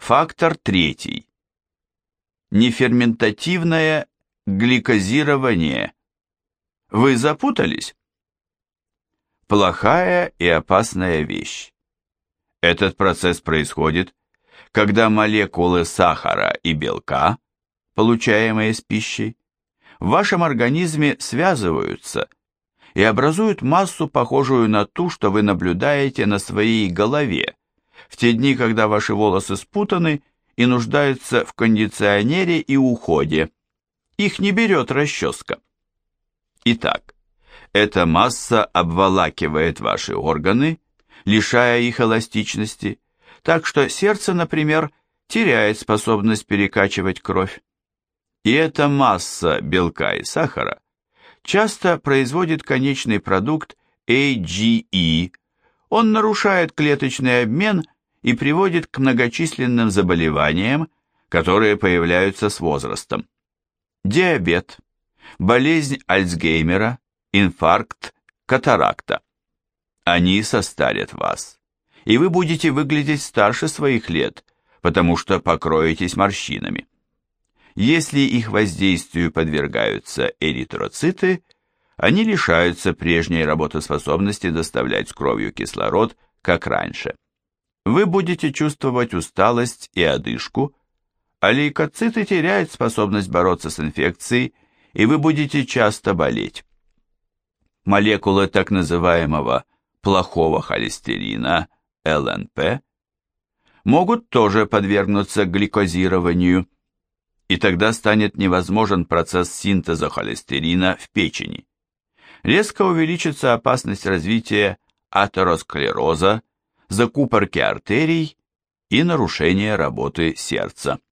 Фактор третий. Неферментативное гликозирование. Вы запутались? Плохая и опасная вещь. Этот процесс происходит, когда молекулы сахара и белка, получаемые с пищей, в вашем организме связываются и образуют массу, похожую на ту, что вы наблюдаете на своей голове, в те дни, когда ваши волосы спутаны и нуждаются в кондиционере и уходе. Их не берет расческа. Итак, эта масса обволакивает ваши органы, лишая их эластичности, так что сердце, например, теряет способность перекачивать кровь. И эта масса белка и сахара часто производит конечный продукт AGE. Он нарушает клеточный обмен и приводит к многочисленным заболеваниям, которые появляются с возрастом. Диабет, болезнь Альцгеймера, инфаркт, катаракта. Они состарят вас, и вы будете выглядеть старше своих лет, потому что покроетесь морщинами. Если их воздействию подвергаются эритроциты, они лишаются прежней работоспособности доставлять кровью кислород, как раньше. Вы будете чувствовать усталость и одышку, а лейкоциты теряют способность бороться с инфекцией, и вы будете часто болеть. Молекулы так называемого плохого холестерина, ЛНП, могут тоже подвергнуться гликозированию, и тогда станет невозможен процесс синтеза холестерина в печени. Резко увеличится опасность развития атеросклероза, закупорки артерий и нарушения работы сердца.